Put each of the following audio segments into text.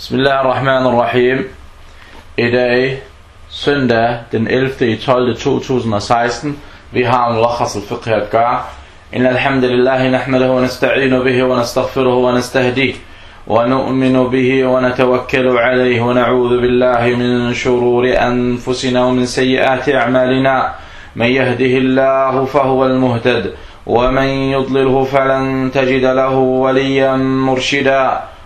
Bismillah ar-Rahman ar-Rahim. I dag, søndag den 11. i 12. 2016, vi har ملخص الفقه at. إن الحمد لله نحمده ونستعين به ونستغفره ونستهديه ونؤمن به ونتوكل عليه ونعوذ بالله من شرور أنفسنا ومن سيئات أعمالنا من يهده الله فهو المهتد ومن يضلله فلن تجد له وليا مرشدا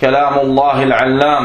كلام الله العلام.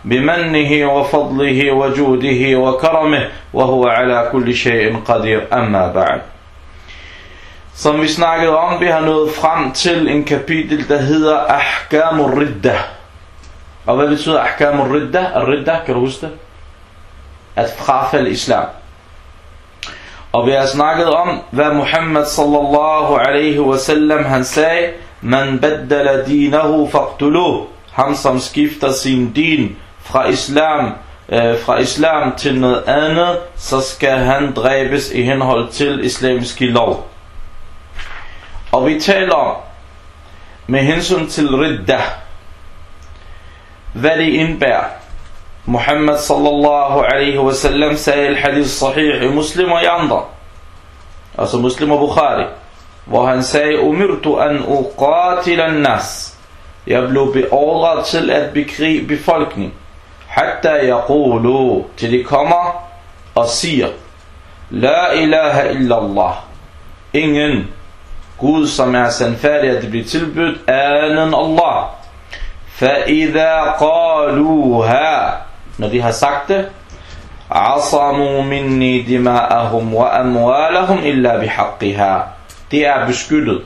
بمنه وفضله وجوده وكرمه وهو على كل شيء قدير أما بعد Som vi snakkede om, vi har nået frem til en kapitel, der hedder Ahkamur Ridda. Og hvad betyder Ahkamur Ridda? Ridda, kan du huske det? At frafalde islam. Og vi har snakket om, hvad Muhammad sallallahu alaihi wasallam han sagde, Man baddala dinahu faqtuluh. Ham som skifter sin din fra islam, øh, fra islam til noget andet, så skal han dræbes i henhold til islamiske lov. Og vi taler med hensyn til ridda, hvad det indbærer. Muhammad sallallahu alaihi wasallam sagde i hadith sahih i Muslim og i andre. Altså Muslim og Bukhari. Hvor han sagde, Umirtu an uqatil an nas. Jeg blev beordret til at bekrige befolkningen. Hatta yaqulu. Til de kommer og siger, La ilaha illallah. Ingen Gud som er sandfærdig at det bliver tilbudt anden Allah. فَإِذَا قَالُوهَا Når de har sagt det, عَصَمُوا مِنِّي دِمَاءَهُمْ وَأَمْوَالَهُمْ إِلَّا بِحَقِّهَا Det er beskyttet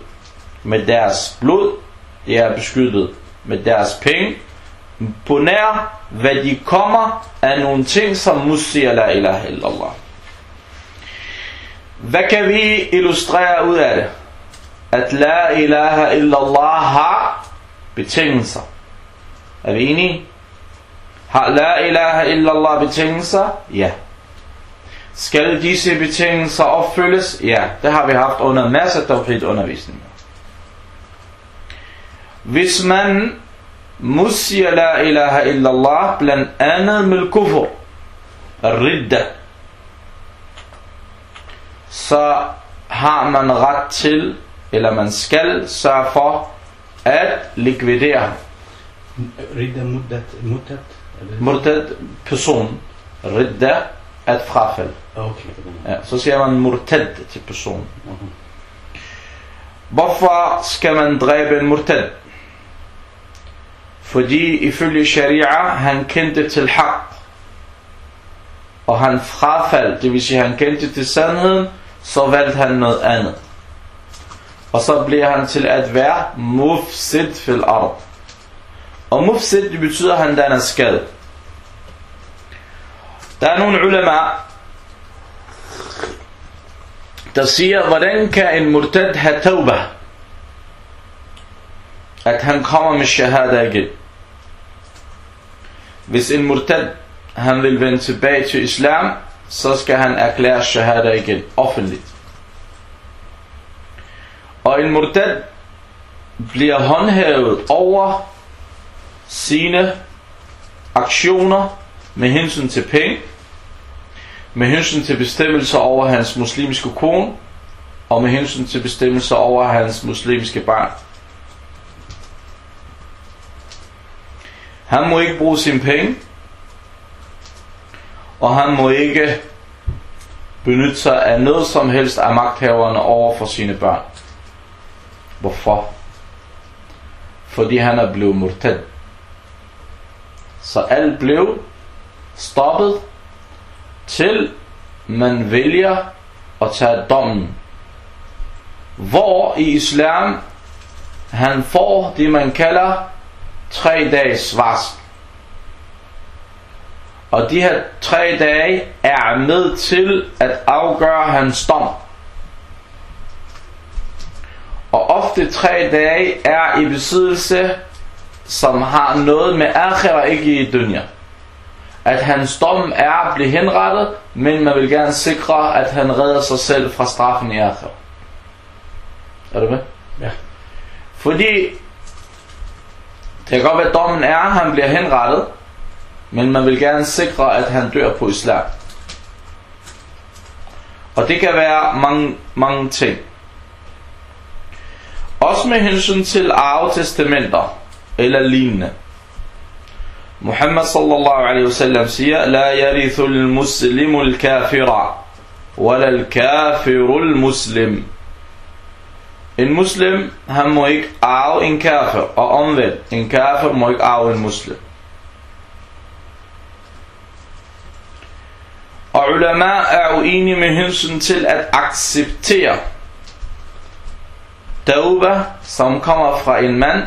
med deres blod, det er beskyttet med deres penge, på nær hvad de kommer af nogle ting, som musiger la ilaha illallah. Hvad kan vi illustrere ud af det? At la ilaha illallah har betingelser. Er vi enige? Har la ilaha illallah betingelser? Ja. Skal disse betingelser opfyldes? Ja, det har vi haft under masser af undervisning. undervisninger. Hvis man musier la ilaha illallah blandt andet med kufr, ridda, så har man ret til, eller man skal sørge for, at likvidere Ridda muddat, muddat? murtad person. Ridda, at frafald. Okay. Ja, så siger man murtad til person. Mhm. Hvorfor skal man dræbe en murtad? Fordi ifølge sharia, han kendte til haq. Og han frafaldt, det vil sige, han kendte til sandheden, så valgte han noget andet. Og så bliver han til at være mufsid fil ard. Og mufsid, det betyder, at han danner skade. Der er nogle ulema, der siger, hvordan kan en murtad have tawbah? At han kommer med shahada igen. Hvis en murtad, han vil vende tilbage til islam, så skal han erklære shahada igen, offentligt. Og en murtad bliver håndhævet over sine aktioner med hensyn til penge, med hensyn til bestemmelser over hans muslimske kone, og med hensyn til bestemmelser over hans muslimske barn. Han må ikke bruge sine penge, og han må ikke benytte sig af noget som helst af magthaverne over for sine børn. Hvorfor? Fordi han er blevet murtad. Så alt blev stoppet til man vælger at tage dommen. Hvor i islam han får det man kalder tre dages varsel. Og de her tre dage er med til at afgøre hans dom. Og ofte tre dage er i besiddelse, som har noget med akhira ikke i dunya. At hans dom er at blive henrettet, men man vil gerne sikre, at han redder sig selv fra straffen i akhira. Er du med? Ja. Fordi det kan godt være, at dommen er, at han bliver henrettet, men man vil gerne sikre, at han dør på islam. Og det kan være mange, mange ting. Også med hensyn til arvetestamenter eller lignende. Muhammad sallallahu alaihi wasallam siger, La yarithu al-muslimu al-kafira, wala al-kafiru al-muslim. En muslim, han må ikke arve en kafir, og omvendt, en kafir må ikke arve en muslim. Og ulama er uenige med hensyn til at acceptere Dauba, som kommer fra en mand,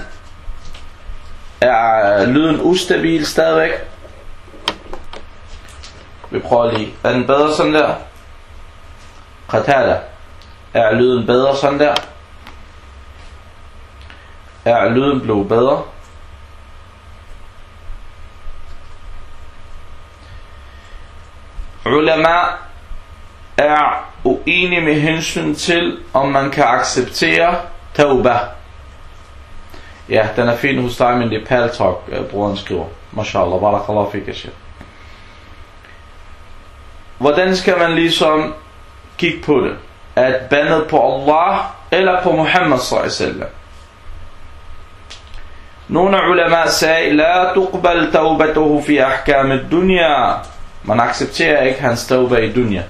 er lyden ustabil stadigvæk. Vi prøver lige. Er den bedre sådan der? Qatada. Er lyden bedre sådan der? Er lyden blevet bedre? Ulama er uenige med hensyn til, om man kan acceptere tauba. Ja, den er fin hos dig, men det er paltok, øh, broren skriver. Mashallah, barakallah fik jeg Hvordan skal man ligesom kigge på det? At bandet på Allah eller på Muhammad sallallahu nogle ulema sagde, La tuqbal tawbatuhu fi ahkam dunya Man accepterer ikke hans tawba i dunya.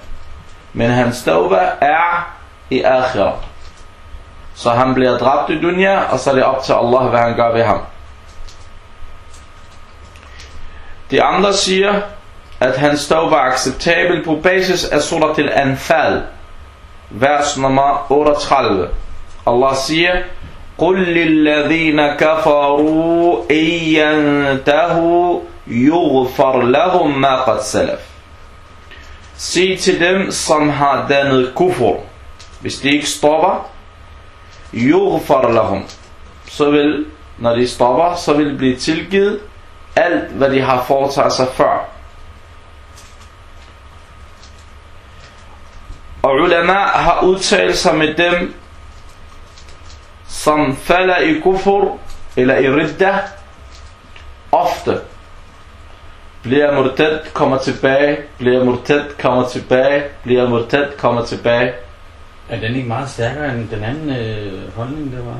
Men hans tawba er i akhira. Så han bliver dræbt i dunya, og så er det op til Allah, hvad han gør ved ham. De andre siger, at hans tawba er acceptabel på basis af surat al-Anfal, vers nummer 38. Allah siger, قل للذين كفروا إن ينتهوا يغفر لهم ما قد سلف Sig til dem, som har dannet kufur, hvis de ikke stopper, yughfar lahum, så vil, når de stopper, så vil det blive tilgivet alt, hvad de har foretaget sig før. Og ulama har udtalt sig med dem, som falder i kufur, eller i ridda, ofte bliver murtad, kommer tilbage, bliver murtad, kommer tilbage, bliver murtad, kommer tilbage. Er den ikke meget stærkere end den anden øh, holdning, der var?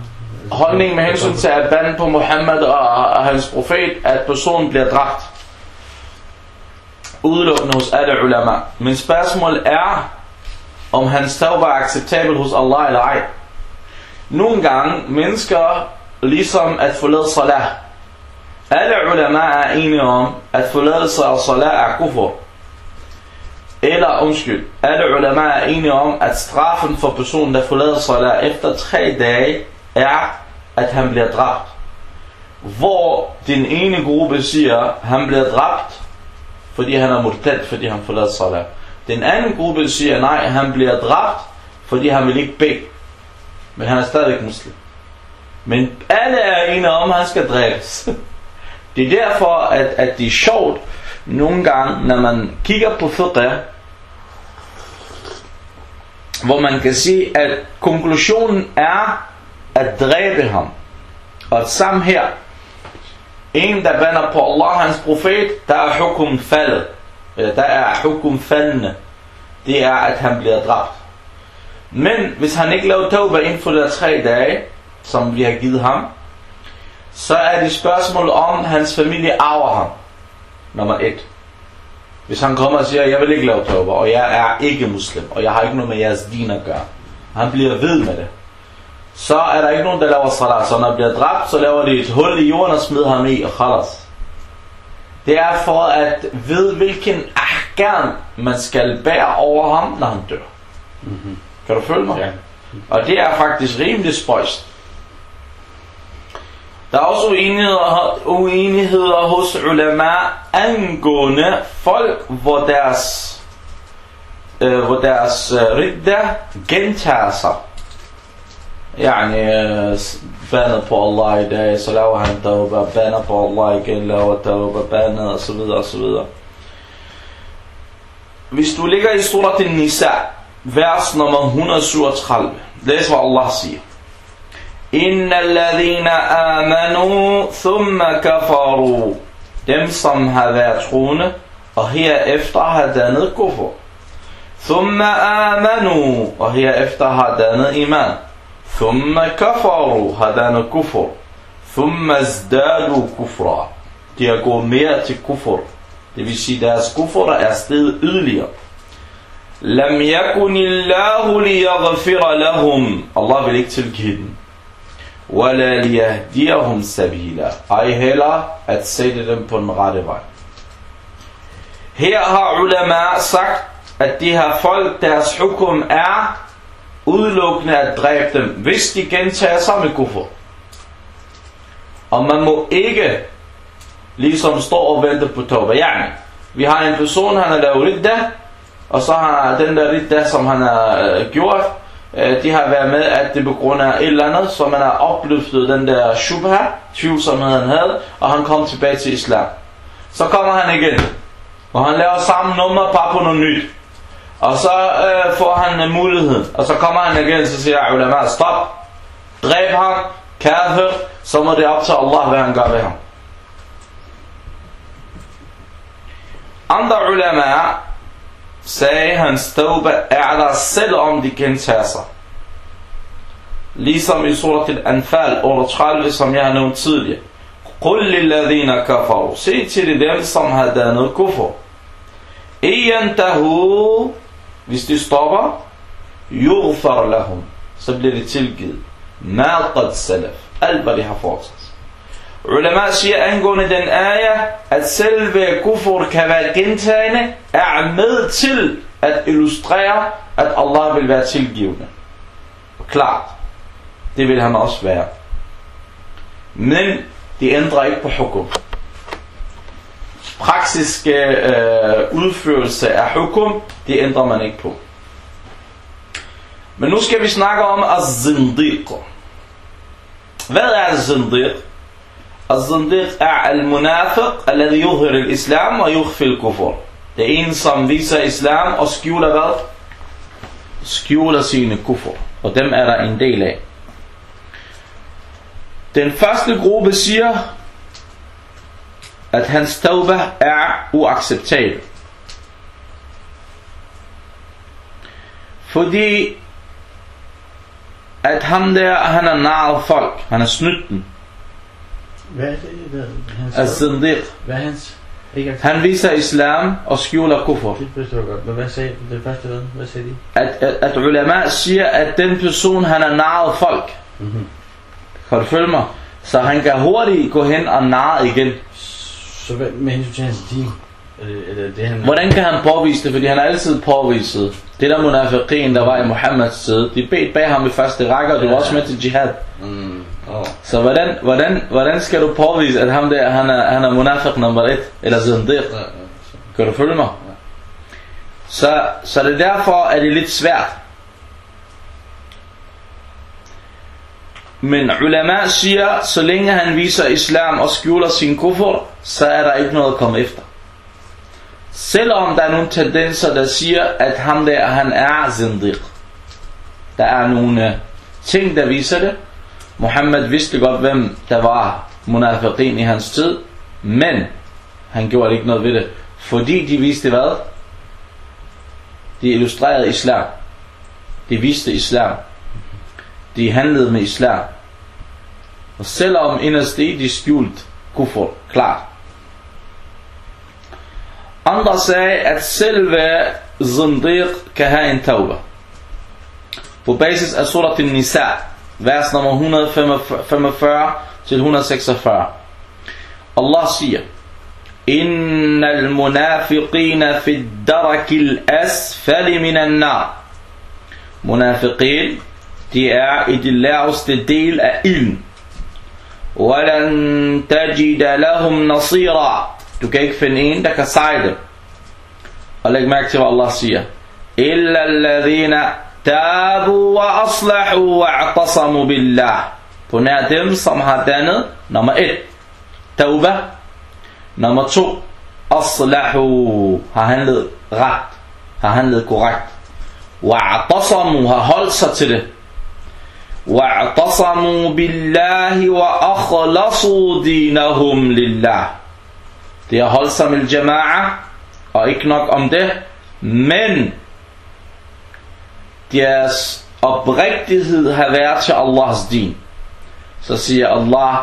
Holdningen med hensyn til at bande på Muhammad og, og hans profet, at personen bliver dræbt. Udelukkende hos alle ulama. Men spørgsmålet er, om hans tauba er acceptabel hos Allah eller ej. Nogle gange mennesker ligesom at forlade salah alle ulama er enige om, at forladelse af salat er kufur. Eller undskyld, alle ulama er enige om, at straffen for personen, der forlader salat efter tre dage, er, at han bliver dræbt. Hvor den ene gruppe siger, at han bliver dræbt, fordi han er murtad, fordi han forlader salat. Den anden gruppe siger, nej, han bliver dræbt, fordi han vil ikke bede. Men han er stadig muslim. Men alle er enige om, at han skal dræbes. Det er derfor, at, at det er sjovt nogle gange, når man kigger på fiqh, hvor man kan sige, at konklusionen er at dræbe ham. Og sammen her, en der vender på Allah, hans profet, der er hukum faldet. Eller der er hukum faldende. Det er, at han bliver dræbt. Men hvis han ikke laver tauba inden for de tre dage, som vi har givet ham, så er det spørgsmål om, hans familie arver ham. Nummer et. Hvis han kommer og siger, jeg vil ikke lave tauba, og jeg er ikke muslim, og jeg har ikke noget med jeres din at gøre. Han bliver ved med det. Så er der ikke nogen, der laver salat. Så når han bliver dræbt, så laver de et hul i jorden og smider ham i, og khalas. Det er for at vide, hvilken ahkam man skal bære over ham, når han dør. Mm-hmm. Kan du følge mig? Ja. Og det er faktisk rimelig spøjst. Der er også uenigheder, uenigheder hos ulama angående folk, hvor deres, øh, hvor deres øh, ridda gentager sig. Yani, øh, banet på Allah i dag, så laver han tauba, baner på Allah igen, laver tauba, banet, og så videre, og så videre. Hvis du ligger i surat al-Nisa, vers nummer 137. Læs hvad Allah siger. Inna alladhina amanu thumma kafaru. Dem som har været troende og herefter har dannet kufur. Thumma amanu og herefter har dannet iman. Thumma kafaru har dannet kufur. Thumma zdadu kufra. De har gået mere til kufur. Det vil sige, deres kuffer er steget yderligere. Lam yakunillahu liyaghfira lahum. Allah vil ikke tilgive dem. Wala liyahdiyahum sabila. Ej heller at sætte dem på den rette vej. Her har ulama sagt, at de her folk, deres hukum er udelukkende at dræbe dem, hvis de gentager samme kuffer. Og man må ikke ligesom står og venter på tawba. Yani, vi har en person, han har lavet ridda, og så har den der ridda, som han har øh, gjort, øh, de har været med, at det på grund af et eller andet, så man har opløftet den der shubha, tvivlsomhed han havde, og han kom tilbage til islam. Så kommer han igen, og han laver samme nummer, bare på noget nyt. Og så øh, får han øh, muligheden, og så kommer han igen, så siger ulama, stop, dræb ham, kafir, så må det op til Allah, hvad han gør ved ham. Andre ulama sagde hans tauba er der selvom de gentager sig. Ligesom i surat al-Anfal 38, som jeg har nævnt tidligere. Qul lilladhina kafaru. Se til dem, som har dannet kufur Iyantahu. Hvis de stopper, yughfar lahum. Så bliver det tilgivet. Ma qad salaf. Alt hvad de har foretaget Ulama siger angående den ayah, at selve kufur kan være gentagende, er med til at illustrere, at Allah vil være tilgivende. Klart. Det vil han også være. Men det ændrer ikke på hukum. Praksiske øh, udførelse af hukum, det ændrer man ikke på. Men nu skal vi snakke om az-zindiq. Hvad er az-zindiq? الزنديق er المنافق الذي يظهر الإسلام ويخفي الكفر. Det er en, som viser islam og skjuler hvad? Skjuler sine kuffer. Og dem er der en del af. Den første gruppe siger, at hans tauba er uacceptabel. Fordi at ham der, han er narret folk. Han er snydt dem. Hvad er det? Hvad, hans, hvad er hans? Ikke Han viser islam og skjuler kuffer. Det forstår godt. Men hvad sagde det første hvad? Hvad sagde de? At, at, at ulama siger, at den person, han er narret folk. Mm-hmm. Kan du følge mig? Så han kan hurtigt gå hen og narre igen. Så hvad med hensyn til hans din? Er det, er det, han... Hvordan kan han påvise det? Fordi han har altid påviset. Det der munafiqin, der var i Muhammeds side, de bed bag ham i første række, og det var også med til jihad. Mm. Så hvordan, hvordan, hvordan skal du påvise, at ham der, han er, han er munafiq nummer et, eller zindiq? Kan du følge mig? Så, så det er derfor, at det er lidt svært. Men ulama siger, så længe han viser islam og skjuler sin kuffer, så er der ikke noget at komme efter. Selvom der er nogle tendenser, der siger, at ham der, han er zindiq. Der er nogle øh, ting, der viser det. Muhammad vidste godt, hvem der var munafiqin i hans tid, men han gjorde ikke noget ved det. Fordi de viste hvad? De illustrerede islam. De viste islam. De handlede med islam. Og selvom inderst i de skjult kuffer, klart. Andre sagde, at selve zindiq kan have en tauba. På basis af surat al-Nisa, vers nummer 145 til 146. Allah siger, إن المنافقين في الدرك من النار Munafiqin, de er i de laveste del af ilden. وَلَن تَجِدَ لَهُمْ نَصِيرًا Du kan ikke finde en, der kan sejle. Og læg mærke til, hvad Allah siger. إِلَّا الَّذِينَ تابوا وأصلحوا واعتصموا بالله. بناتهم صمحتان نمر 1 توبة نمر 2 أصلحوا هاهن لغت هاهن لكوغت واعتصموا هالصتر واعتصموا بالله وأخلصوا دينهم لله تيهالصم الجماعة أكنك أمته من deres oprigtighed har været til Allahs din så siger Allah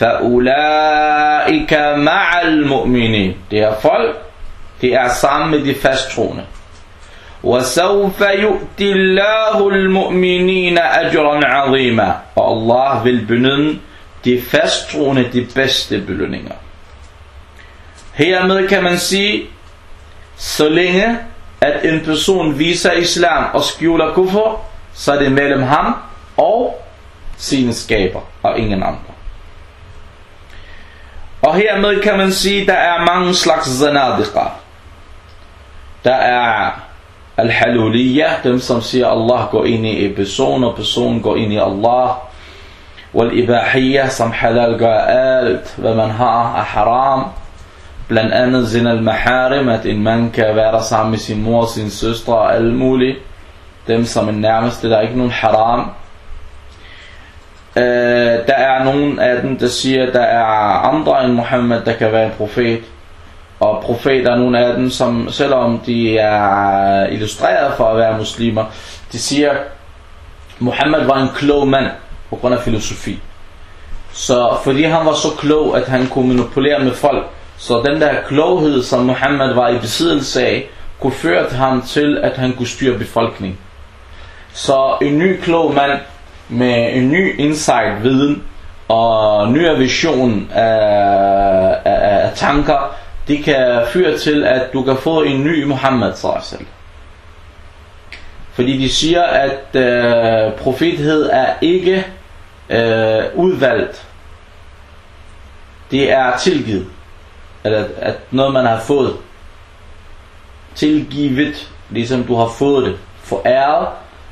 فَأُولَٰئِكَ مَعَ الْمُؤْمِنِينَ det er folk det er sammen med de fasttroende وسوف يؤتي الله المؤمنين أجرا عظيما og Allah vil belønne de fasttroende de bedste belønninger. Hermed kan man sige, så længe at en person viser islam og skjuler kuffer, så er det mellem ham og sine skaber og ingen andre. Og hermed kan man sige, der er mange slags zanadiqa. Der er Al-Haluliyah, dem som siger, Allah går ind i en person, og personen går ind i Allah. Wal-Ibahiyah, som halal gør alt, hvad man har af haram. Blandt andet zin al-Maharim, at en mand kan være der sammen med sin mor, sin søstre og alle mulige. Dem som er nærmeste, der er ikke nogen haram. Øh, der er nogen af dem, der siger, at der er andre end Muhammad, der kan være en profet og profeter, nogle af dem, som selvom de er illustreret for at være muslimer, de siger, Muhammad var en klog mand på grund af filosofi. Så fordi han var så klog, at han kunne manipulere med folk, så den der kloghed, som Muhammad var i besiddelse af, kunne føre ham til, at han kunne styre befolkningen. Så en ny klog mand med en ny insight, viden og nyere vision af, af, af tanker, det kan føre til, at du kan få en ny Muhammad sallallahu Fordi de siger, at øh, profethed er ikke øh, udvalgt. Det er tilgivet. Eller at noget man har fået. Tilgivet, ligesom du har fået det. Foræret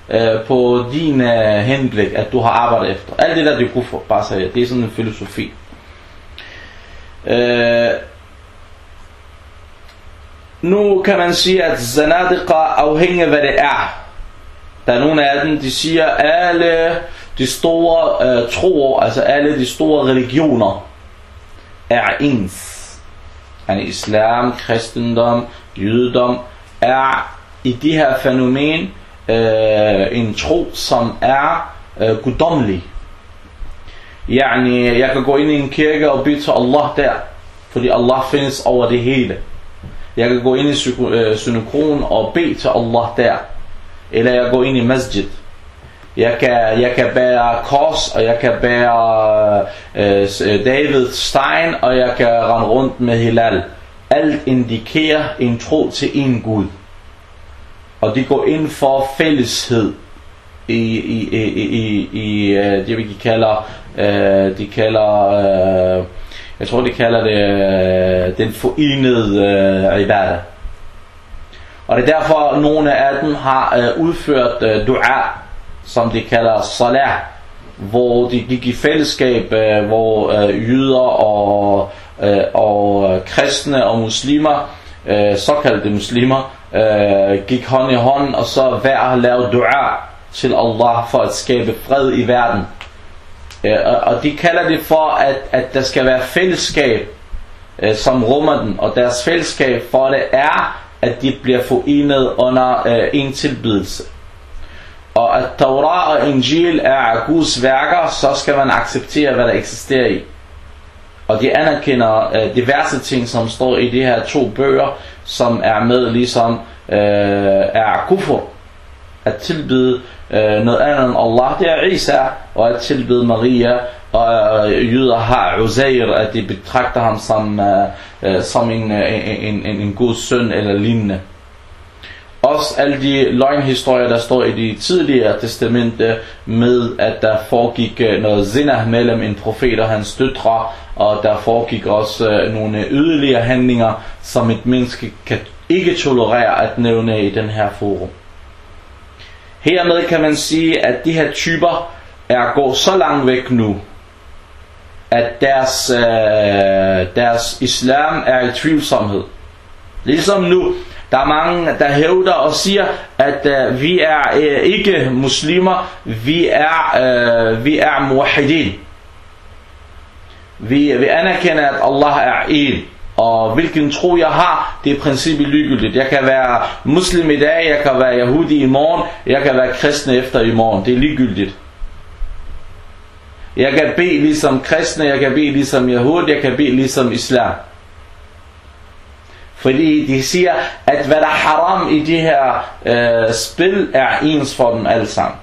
øh, på din øh, henblik, at du har arbejdet efter. Alt det der, det kunne for, bare sige, det er sådan en filosofi. Øh, nu kan man sige, at zanadiqa afhænger hvad det er. Der er nogle af dem, de siger, alle de store øh, troer, altså alle de store religioner, er ens yani islam, kristendom, jødedom, er i det her fænomen øh, en tro, som er øh, guddommelig. Yani, jeg kan gå ind i en kirke og bede til Allah der, fordi Allah findes over det hele. Jeg kan gå ind i øh, synokron og bede til Allah der. Eller jeg går ind i masjid. Jeg kan, jeg kan bære kors, og jeg kan bære øh, øh, David Stein, og jeg kan rende rundt med Hilal. Alt indikerer en tro til en Gud. Og de går ind for fælleshed i, i, i, i, i øh, det, vi kalder, øh, de kalder øh, jeg tror, de kalder det øh, den forenede øh, ibadah. Og det er derfor, at nogle af dem har øh, udført øh, dua, som de kalder salah, hvor de gik i fællesskab, øh, hvor øh, jøder og, øh, og øh, kristne og muslimer, øh, såkaldte muslimer, øh, gik hånd i hånd, og så hver lavede dua til Allah for at skabe fred i verden. Øh, og de kalder det for, at, at der skal være fællesskab, øh, som rummer den. Og deres fællesskab for det er, at de bliver forenet under øh, en tilbydelse. Og at Torah og Injil er Guds værker, så skal man acceptere, hvad der eksisterer i. Og de anerkender øh, diverse ting, som står i de her to bøger, som er med ligesom øh, er kufur. At tilbyde øh, noget andet end Allah, det er Isa, og at tilbyde Maria, og øh, jøder har Uzair, at de betragter ham som, øh, øh som øh, en, en, en, en god søn eller lignende. Også alle de løgnhistorier, der står i de tidligere testamente med, at der foregik øh, noget zina mellem en profet og hans døtre, og der foregik også øh, nogle yderligere handlinger, som et menneske kan ikke tolerere at nævne i den her forum. Hermed kan man sige, at de her typer er gået så langt væk nu, at deres, øh, deres islam er i tvivlsomhed. Ligesom nu, der er mange, der hævder og siger, at øh, vi er øh, ikke muslimer, vi er, øh, vi er muwahidin. Vi, vi anerkender, at Allah er en. Og hvilken tro jeg har, det er i princippet ligegyldigt. Jeg kan være muslim i dag, jeg kan være jahudi i morgen, jeg kan være kristne efter i morgen. Det er ligegyldigt. Jeg kan bede ligesom kristne, jeg kan bede ligesom jahud, jeg kan bede ligesom islam. Fordi de siger, at hvad der er haram i de her øh, spil, er ens for dem alle sammen.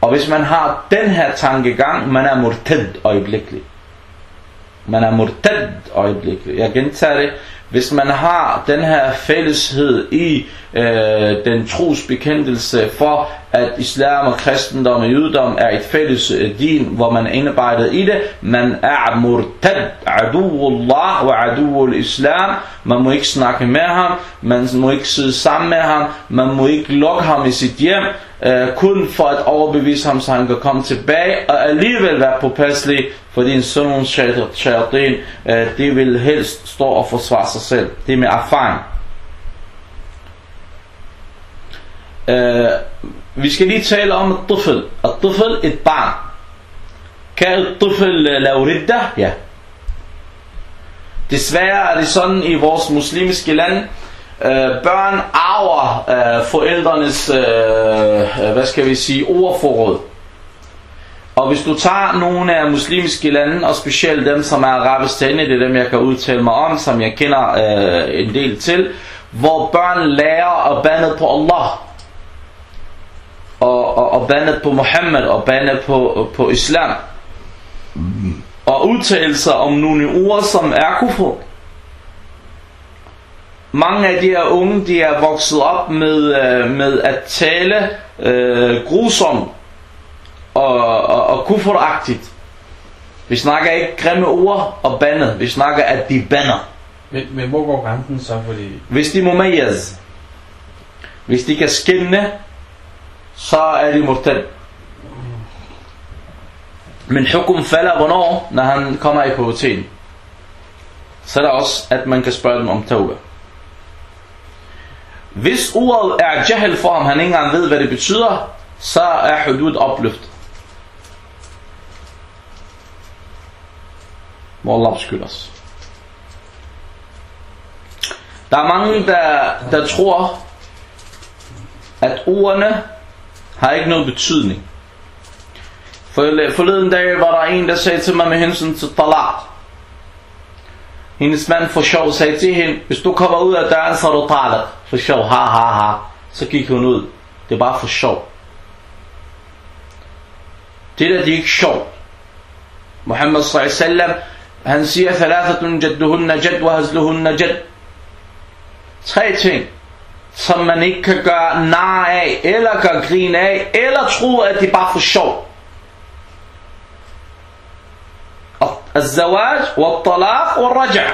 Og hvis man har den her tankegang, man er murtad øjeblikkeligt. Man er murtad øjeblikkeligt. Jeg gentager det. Hvis man har den her fælleshed i øh, den trosbekendelse for, at islam og kristendom og jødedom er et fælles øh, din, hvor man er indarbejdet i det, man er murtad, aduullah og aduul islam, man må ikke snakke med ham, man må ikke sidde sammen med ham, man må ikke lukke ham i sit hjem, øh, kun for at overbevise ham, så han kan komme tilbage og alligevel være påpasselig, fordi en sådan nogle shayatin, øh, det vil helst stå og forsvare sig selv. Det er med erfaring. Øh, vi skal lige tale om et tuffel. Et tuffel, et barn. Kan et tuffel øh, lave ridda? Ja. Desværre er det sådan i vores muslimske land, øh, børn arver øh, forældrenes, øh, øh, hvad skal vi sige, ordforråd. Og hvis du tager nogle af muslimske lande, og specielt dem, som er arabistane, det er dem, jeg kan udtale mig om, som jeg kender øh, en del til, hvor børn lærer at bande på Allah, og, og, og bande på Mohammed, og bande på, på Islam, og udtalelser om nogle ord, som er kufur. Mange af de her unge, de er vokset op med, øh, med at tale øh, grusomt og, og, og kufuragtigt. Vi snakker ikke grimme ord og bandet. Vi snakker, at de bander. Men, men hvor går grænsen så? Fordi... Hvis de mumayyaz, hvis de kan skinne, så er de murtad. Men hukum falder hvornår? Når han kommer i puberteten. Så er der også, at man kan spørge dem om tawbah. Hvis ordet er jahil for ham, han ikke engang ved, hvad det betyder, så er hudud opløftet. Må Allah beskytte os. Der er mange, der, der tror, at ordene har ikke noget betydning. Forleden dag var der en, der sagde til mig med hensyn til talaq. Hendes mand for sjov sagde til hende, hvis du kommer ud af døren, så er du talaq. For sjov, ha ha ha. Så gik hun ud. Det er bare for sjov. Det der, det er ikke sjov. Muhammad sallallahu han siger, thalathatun jadduhunna jad wa hazluhunna jad. Tre ting, som man ikke kan gøre nar af, eller gøre grin af, eller tro, at det er bare for sjov. الزواج والطلاق والرجع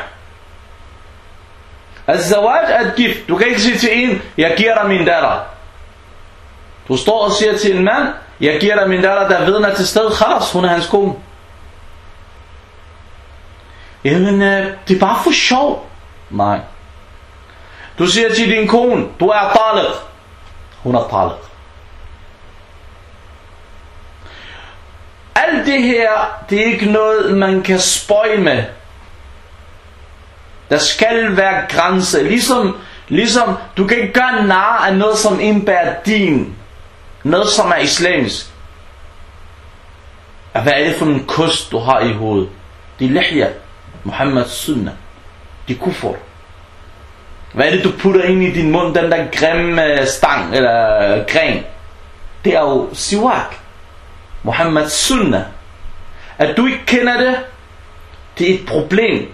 الزواج er gift. Du kan ikke sige til en, jeg giver dig min datter. Du står og siger til en mand, jeg giver dig min datter, der vidner til sted, khalas, hun er hans kone. Jamen, det er bare for sjov. Nej. Du siger til din kone, du er taliq. Hun er taliq. Alt det her, det er ikke noget, man kan spøge med. Der skal være grænse. Ligesom, ligesom du kan ikke gøre nar af noget, som indbærer din. Noget, som er islamisk. Hvad er det for en kost, du har i hovedet? Det er lihya. Muhammeds sunnah. Det er kufur. Hvad er det, du putter ind i din mund, den der grimme øh, stang eller øh, gren? Det er jo siwak. Muhammeds sunnah. At du ikke kender det, det er et problem.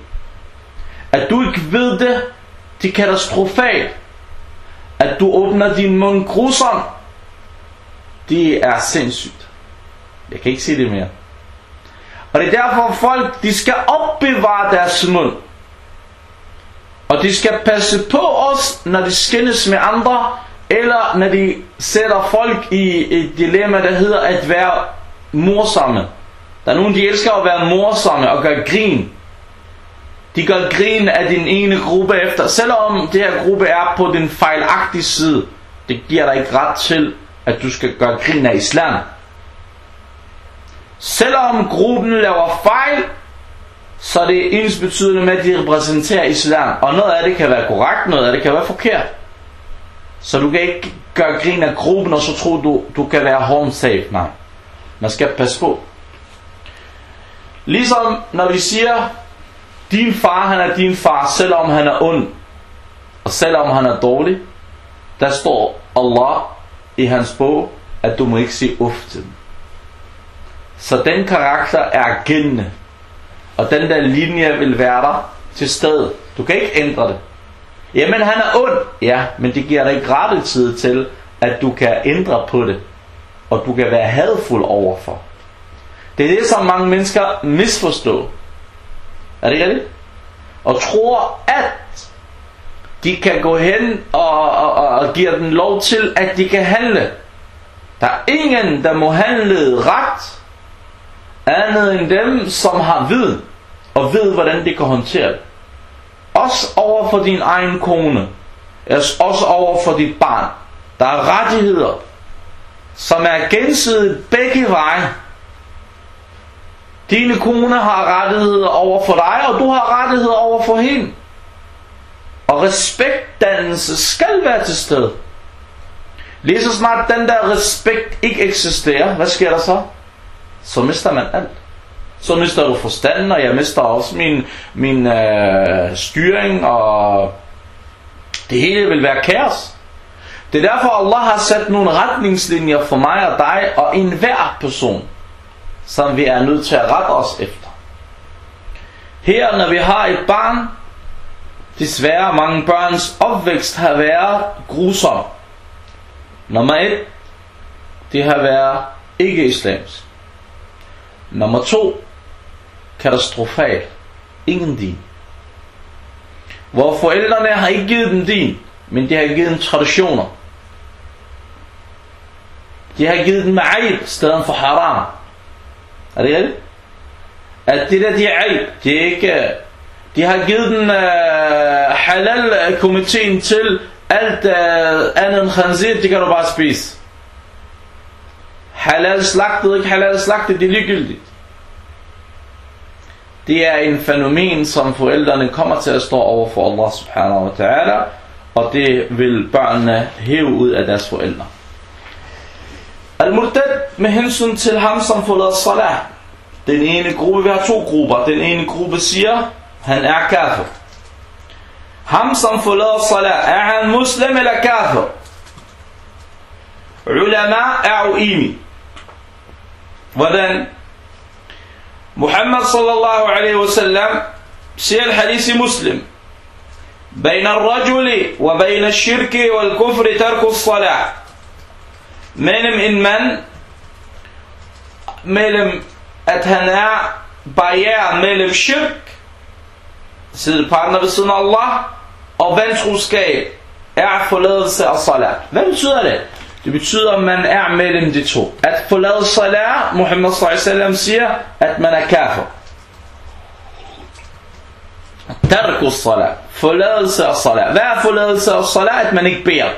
At du ikke ved det, det er katastrofalt. At du åbner din mund grusom, det er sindssygt. Jeg kan ikke sige det mere. Og det er derfor folk, de skal opbevare deres mund. Og de skal passe på os, når de skændes med andre, eller når de sætter folk i et dilemma, der hedder at være morsomme. Der er nogen, de elsker at være morsomme og gøre grin. De gør grin af din ene gruppe efter, selvom det her gruppe er på den fejlagtige side. Det giver dig ikke ret til, at du skal gøre grin af islam. Selvom gruppen laver fejl, så er det ens betydende med, at de repræsenterer islam. Og noget af det kan være korrekt, noget af det kan være forkert. Så du kan ikke gøre grin af gruppen, og så tro du, du kan være home safe. Nej. Man skal passe på. Ligesom når vi siger, din far han er din far, selvom han er ond, og selvom han er dårlig, der står Allah i hans bog, at du må ikke sige uff til dem. Så den karakter er gældende. Og den der linje vil være der til stede. Du kan ikke ændre det. Jamen han er ond. Ja, men det giver dig ikke rette tid til, at du kan ændre på det. Og du kan være hadfuld overfor. Det er det, som mange mennesker misforstår. Er det rigtigt? Og tror, at de kan gå hen og, og, og, og give den lov til, at de kan handle. Der er ingen, der må handle ret, andet end dem, som har viden, og ved, hvordan de kan håndtere det. Også over for din egen kone, også over for dit barn. Der er rettigheder, som er gensidigt begge veje. Dine kone har rettigheder over for dig, og du har rettigheder over for hende. Og respektdannelse skal være til stede. Lige så snart den der respekt ikke eksisterer, hvad sker der så? Så mister man alt. Så mister du forstanden, og jeg mister også min, min øh, styring, og det hele vil være kaos. Det er derfor Allah har sat nogle retningslinjer for mig og dig og enhver person som vi er nødt til at rette os efter. Her, når vi har et barn, desværre mange børns opvækst har været grusom. Nummer et, det har været ikke islamsk. Nummer to, katastrofal. Ingen din. Hvor forældrene har ikke givet dem din, men de har givet dem traditioner. De har givet dem ejb, stedet for haram. Er det rigtigt? At det der, de er ejb, det er ikke... De har givet den uh, halal-komiteen til alt uh, andet end khanzir, det kan du bare spise. Halal slagtet, ikke halal slagtet, det er ligegyldigt. Det er en fænomen, som forældrene kommer til at stå over for Allah subhanahu wa ta'ala, og det vil børnene hæve ud af deres forældre. Al-Murtad med hensyn til ham, som forlader salat. Den ene gruppe, vi har to grupper. Den ene gruppe siger, han er kafir. Ham, som forlader salat, er han muslim eller kafir? Ulema er uenige. Hvordan? محمد صلى الله عليه وسلم سير الحديث مسلم. بين الرجل وبين الشرك والكفر ترك الصلاة. منم إن من؟ ملم أتهناء بايع ملم شرك. سيد بارنا بسنة الله أو بنت خسكي أعفو لذسي الصلاة. ما بتصدر Det betyder, at man er mellem de to. At forlade salat, Muhammad sallallahu siger, at man er kafir. Tarkus salat. Forladelse af salat. Hvad er forladelse af salat? At man ikke beder.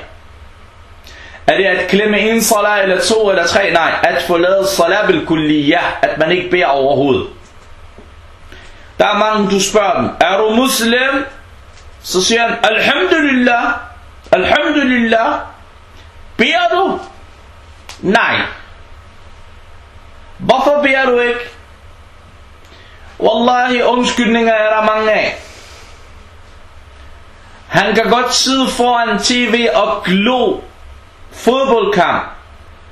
Er det at klemme en salat eller to eller tre? Nej, at forlade salat bil kulliyah, at man ikke beder overhovedet. Der er mange, du spørger dem, er du muslim? Så siger han, alhamdulillah, alhamdulillah. Beder du? Nej. Hvorfor beder du ikke? Wallahi, undskyldninger er der mange af. Han kan godt sidde foran tv og glo fodboldkamp.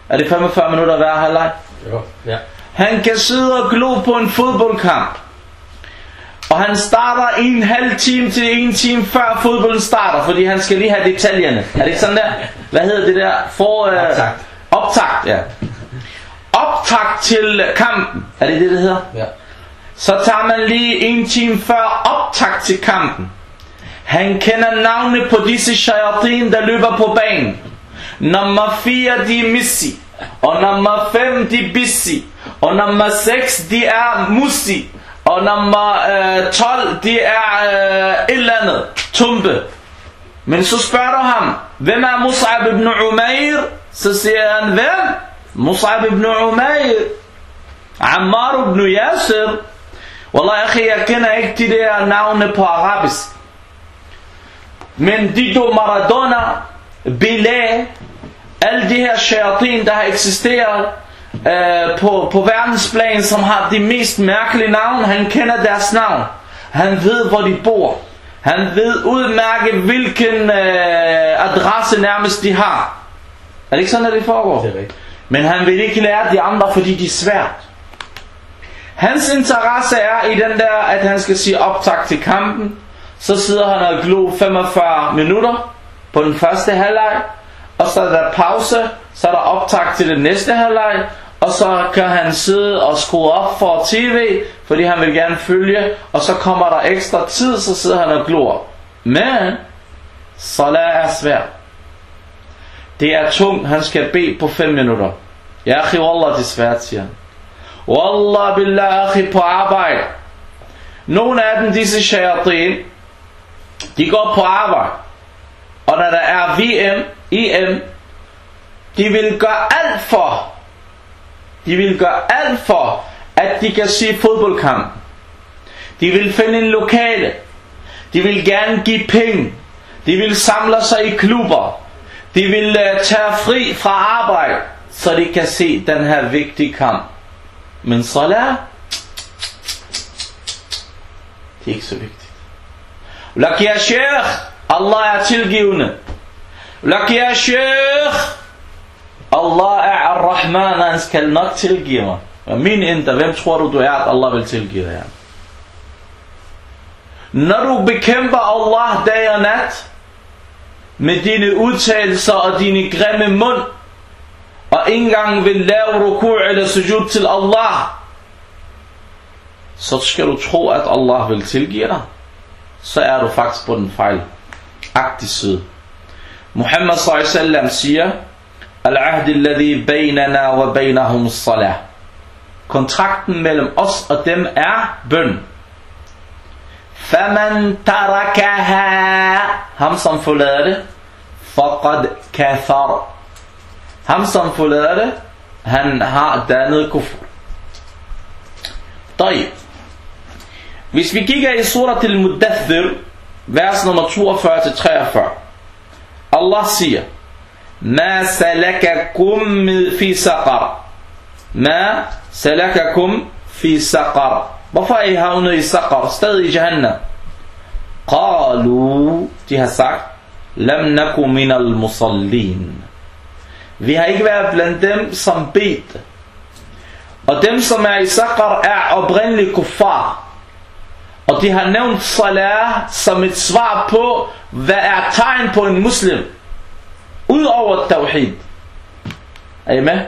Er det 45 minutter hver halvleg? Jo, ja. Han kan sidde og glo på en fodboldkamp. Og han starter en halv time til en time før fodbolden starter, fordi han skal lige have detaljerne. Er det ikke sådan der? Hvad hedder det der? For, øh, Optakt. Optakt, ja. Optakt til kampen. Er det det, det hedder? Ja. Så tager man lige en time før optakt til kampen. Han kender navne på disse shayatin, der løber på banen. Nummer 4, de er Missi. Og nummer 5, de er Bissi. Og nummer 6, de er Musi. Og nummer øh, 12, de er øh, et eller andet. Tumpe. Men så spørger du ham, hvem er Mus'ab ibn Umair? Så siger han, hvem? Mus'ab ibn Umair. Ammar ibn Yasir. Wallah, akhi, jeg kender ikke de der navne på arabisk. Men Dido Maradona, Bilal, alle de her shayatin, der har eksisteret øh, på, på verdensplan, som har de mest mærkelige navne, han kender deres navn. Han ved, hvor de bor. Han ved udmærket, hvilken øh, adresse nærmest de har. Er det ikke sådan, at det foregår? Det er rigtigt. Men han vil ikke lære de andre, fordi de er svært. Hans interesse er i den der, at han skal sige optag til kampen. Så sidder han og glo 45 minutter på den første halvleg. Og så er der pause, så er der optag til den næste halvleg. Og så kan han sidde og skrue op for tv, fordi han vil gerne følge. Og så kommer der ekstra tid, så sidder han og glor. Men, salat er svær. Det er tungt, han skal bede på 5 minutter. Ja, akhi, wallah, det er svært, siger han. Wallah, billah, akhi, på arbejde. Nogle af dem, disse shayatin, de går på arbejde. Og når der er VM, EM, de vil gøre alt for, de vil gøre alt for, at de kan se fodboldkamp. De vil finde en lokale. De vil gerne give penge. De vil samle sig i klubber. De vil uh, tage fri fra arbejde, så de kan se den her vigtige kamp. Men salat, det er ikke så vigtigt. Lak ya sheikh, Allah er tilgivende. Lak ya sheikh, Allah er ar-Rahman, han skal nok tilgive mig. Og min ender, hvem tror du du er, at Allah vil tilgive dig? Når du bekæmper Allah dag og nat, med dine udtalelser og dine grimme mund, og ikke engang vil lave ruku' eller sujud til Allah, så skal du tro, at Allah vil tilgive dig. Så er du faktisk på den fejlagtige side. Muhammad s.a.v. siger, Al-ahdi alladhi baynana wa baynahum salah. Kontrakten mellem os og dem er bøn. Faman tarakaha. Ham som forlader det. Faqad kafar. Ham som forlader det. Han har dannet kufr. طيب. Hvis vi kigger i surat al-Muddathir, vers nummer 42-43. Allah siger, ما سلككم في سقر ما سلككم في سقر Hvorfor er I havnet i Saqar, stadig i Jahannam? Qalu, de har sagt, Lam naku min al musallin. Vi har ikke været blandt dem, som bedte. Og dem, som er i Saqar, er oprindelige kuffar. Og de har nævnt salah som et svar på, hvad er tegn på en muslim. Udover tawhid. Er I med?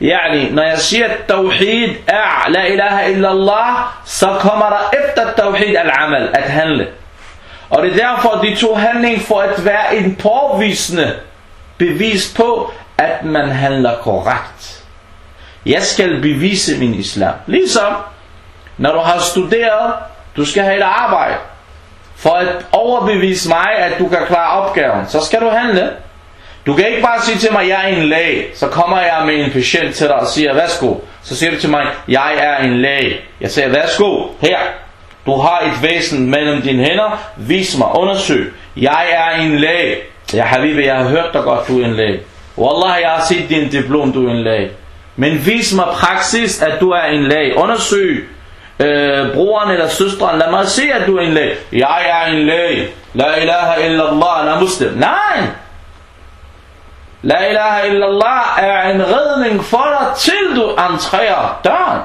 Yani, når jeg siger, at tawhid er la ilaha illallah, så kommer der efter tawhid al-amal, at handle. Og det er derfor, de to handling for at være en påvisende bevis på, at man handler korrekt. Jeg skal bevise min islam. Ligesom, når du har studeret, du skal have et arbejde. For at overbevise mig, at du kan klare opgaven, så skal du handle. Du kan ikke bare sige til mig, jeg er en læge. Så kommer jeg med en patient til dig og siger, værsgo. Så siger du til mig, jeg er en læge. Jeg siger, værsgo, her. Du har et væsen mellem dine hænder. Vis mig, undersøg. Jeg er en læge. Ja, Habibi, jeg har hørt dig godt, du er en læge. Wallah, jeg har set din diplom, du er en læge. Men vis mig praksis, at du er en læge. Undersøg øh, broren eller søsteren, lad mig se, at du er en læge. Jeg er en læge. La ilaha illallah, la muslim. Nej! La ilaha illallah er en redning for dig, til du entrerer døren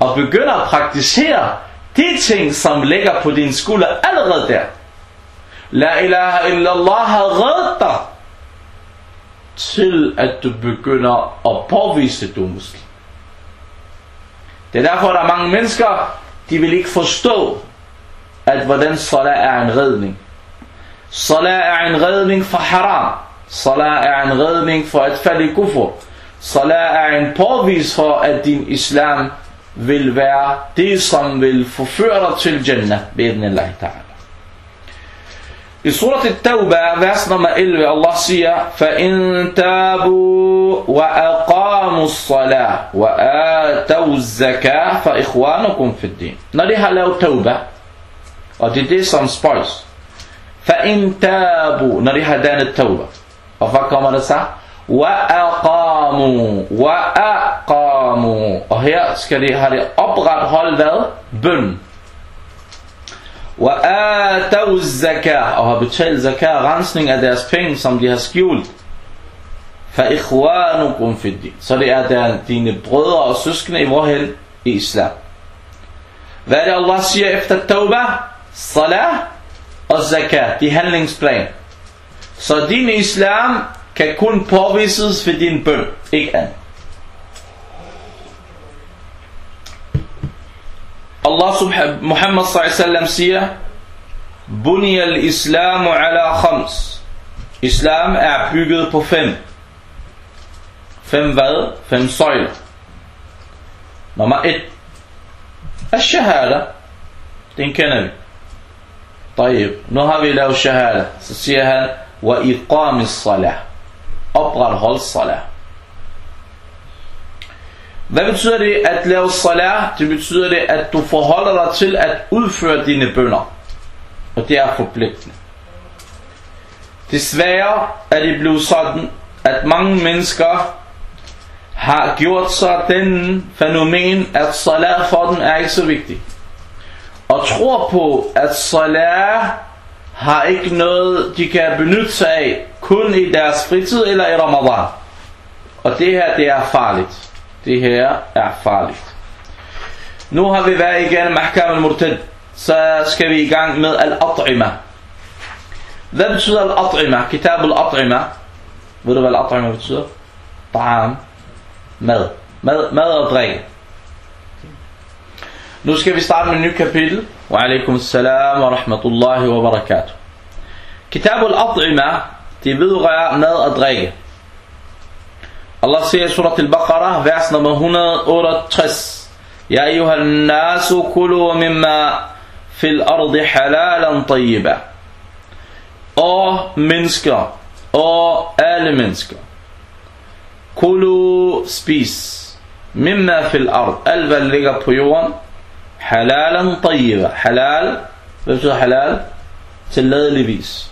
og begynder at praktisere de ting, som ligger på din skulder allerede der. La ilaha illallah har reddet dig til at du begynder at påvise, at du er muslim. Det er derfor, at der er mange mennesker, de vil ikke forstå, at hvordan salat er en redning. Salat er en redning for haram. Salat er en redning for at falde i kufur. Salat er en påvis for, at din islam vil være det, som vil forføre dig til Jannah, beden Allah ta'ala. I surat al-Tawbah, vers nummer 11, Allah siger, فَإِن تَابُوا وَأَقَامُوا الصَّلَاةِ وَآتَوُوا الزَّكَاةِ فَإِخْوَانُكُمْ فِي الدِّينِ Når de har lavet tawbah, og det er det, som spøjs, فَإِن تَابُوا Når de har dannet tawbah, kommer der så? وَأَقَامُوا وَأَقَامُوا Og her skal de have det opretholdt hvad? Bøn. وَآتَوُوا الزَّكَاةِ Og har betalt zakat, rensning af deres penge, som de har skjult. فَإِخْوَانُكُمْ فِي الدِّينِ Så det er der dine brødre og søskende i hvorhen? I islam. Hvad er det Allah siger efter tawbah? Salah og zakat. De handlingsplan. Så din islam kan kun påvises ved din bøn, ikke andet. Allah subhanahu Muhammad sallallahu siger Bunya al-islamu ala khams Islam er bygget på fem Fem hvad? Fem søjler Nummer et Al-shahada Den kender vi طيب nu har vi lavet shahada Så siger han Wa iqamis salah Oprethold salah Hvad betyder det at lave salat? Det betyder det, at du forholder dig til at udføre dine bønder. Og det er forpligtende. Desværre er det blevet sådan, at mange mennesker har gjort sig den fænomen, at salat for den er ikke så vigtig. Og tror på, at salat har ikke noget, de kan benytte sig af, kun i deres fritid eller i Ramadan. Og det her, det er farligt. Det her er farligt. Nu har vi været igennem Mahkam al-Murtad. Så skal vi i gang med al-At'ima. Hvad betyder al-At'ima? Kitab al-At'ima. Ved du hvad al-At'ima betyder? Ta'am. Mad. Mad, mad og drikke. Nu skal vi starte med et nyt kapitel. وعليكم السلام ورحمة الله وبركاته. كتاب الأطعمة تبدغى ماذا أدريك الله سيئة سورة البقرة فيعس من هنا أورا تخس يا أيها الناس كلوا مما في الأرض حلالا طيبا. أو منسكا أو آل منسكا كلوا سبيس مما في الأرض. ألفا لغا بيوان حلالا طيبا حلال بس حلال؟ تلاد لبيس.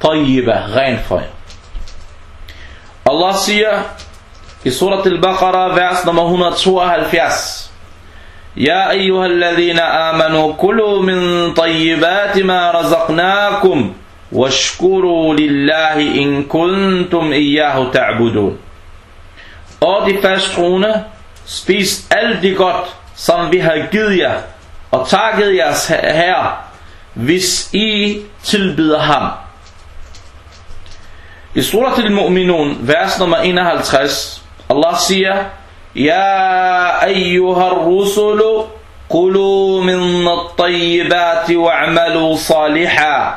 طيبة غين فاي الله سيا في سورة البقرة فيعص نمهنا تسوها الفيعص يا أيها الذين آمنوا كلوا من طيبات ما رزقناكم واشكروا لله إن كنتم إياه تعبدون. أو دي فاشقونة سبيس ألدي قط som vi havde givet jer, og takket jeres herre, hvis I tilbyder ham. I surat al-Mu'minun, vers nummer 51, Allah siger, Ja, ayyuha rusulu, kulu min at-tayyibati wa'malu saliha.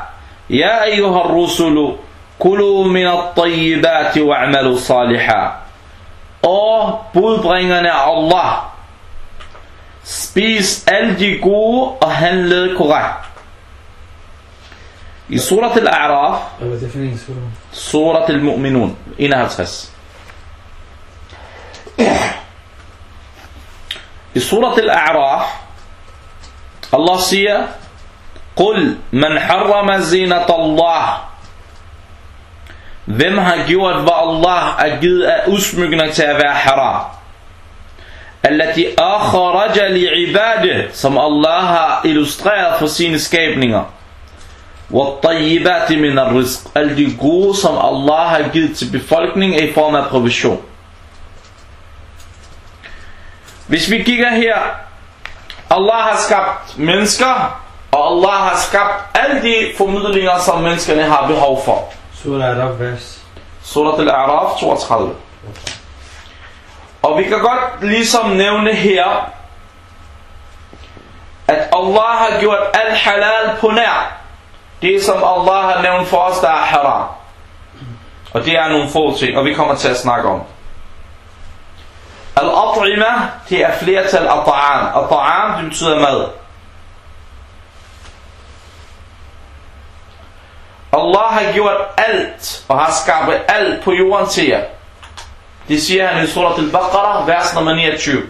Ja, ayyuha rusulu, kulu min at-tayyibati wa'malu saliha. Og budbringerne Allah, Spis alle de gode og handlede korrekt I surat al-A'raf er? Surat al-Mu'minun 51 I surat al-A'raf Allah siger Qul man harrama zinat Allah Hvem har gjort hvad Allah er givet af udsmykning til at være haram Allati akhraja li'ibade, som Allah har illustreret for sine skabninger. وَالطَّيِّبَاتِ مِنَ الرِّزْقِ Alle de gode, som Allah har givet til befolkningen i form af provision. Hvis vi kigger her, Allah har skabt mennesker, og Allah har skabt alle de formidlinger, som menneskerne har behov for. Surah Arab vers. Surat al-A'raf 32. Og vi kan godt ligesom nævne her, at Allah har gjort al-halal på nær. Det som Allah har nævnt for os, der er haram. Og det er nogle få ting, og vi kommer til at snakke om. Al-at'ima, det er flertal af ta'am. Og ta'am, det betyder mad. Allah har gjort alt, og har skabt alt på jorden til jer. Han i surat al-Baqarah, vers nummer 29.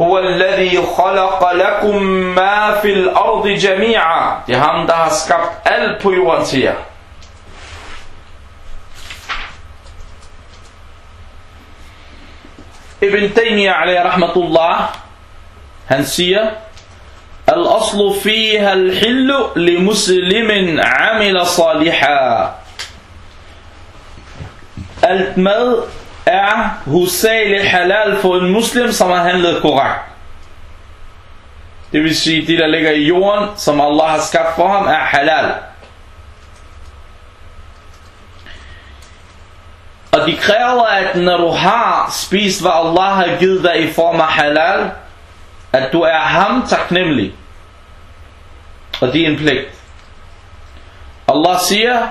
هو الذي خلق لكم ما في الأرض جميعا Det er ham, der har skabt alt på jorden til jer. Ibn Taymiyyah alayhi rahmatullah, han siger, الأصل فيها الحل لمسلم عمل صالحا Alt mad er hovedsageligt halal for en muslim, som har handlet korrekt. Det vil sige, det der ligger i jorden, som Allah har skabt for ham, er halal. Og de kræver, at når du har spist, hvad Allah har givet dig i form af halal, at du er ham taknemmelig. Og det er en pligt. Allah siger,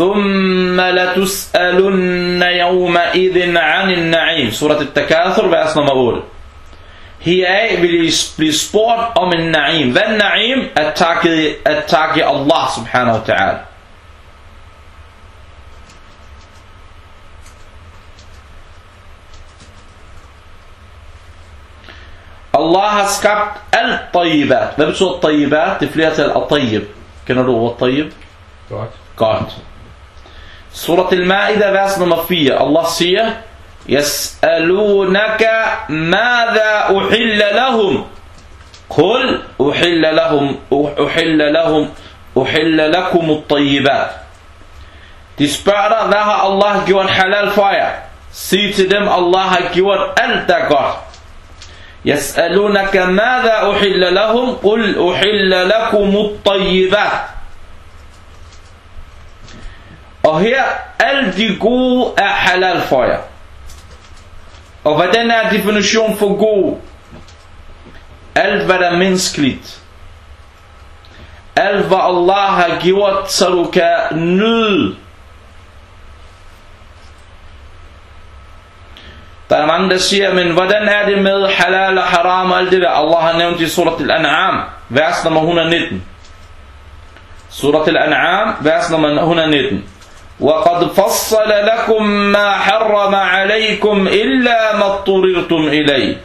ثم لتسألن يومئذ عن النعيم. سورة التكاثر بأسنا مقول هي أي بلسبورت أم النعيم والنعيم التاكي الله سبحانه وتعالى الله has الطيبات. Alt tayyibat. Hvad betyder الطيب Det er flertal at Surat al-Ma'idah, vers nummer 4. Allah siger, يسألونك ماذا أحل لهم قل أحل لهم أحل لهم أحل لكم الطيبات De spørger dig, hvad har Allah gjort halal for jer? Sig til dem, Allah har gjort alt der er godt. يسألونك ماذا أحل لهم قل أحل لكم الطيبات Og her, alle de gode er halal for jer. Og hvordan er definitionen for god? Alt hvad der er menneskeligt. Alt hvad Allah har gjort, så du kan nyde. Der er mange, der siger, men hvordan er det med halal og haram og alt det der? Allah har nævnt i surat al-An'am, vers nummer 119. Surat al-An'am, vers nummer 119. وقد فصل لكم ما حرم عليكم إلا ما اضطررتم إليه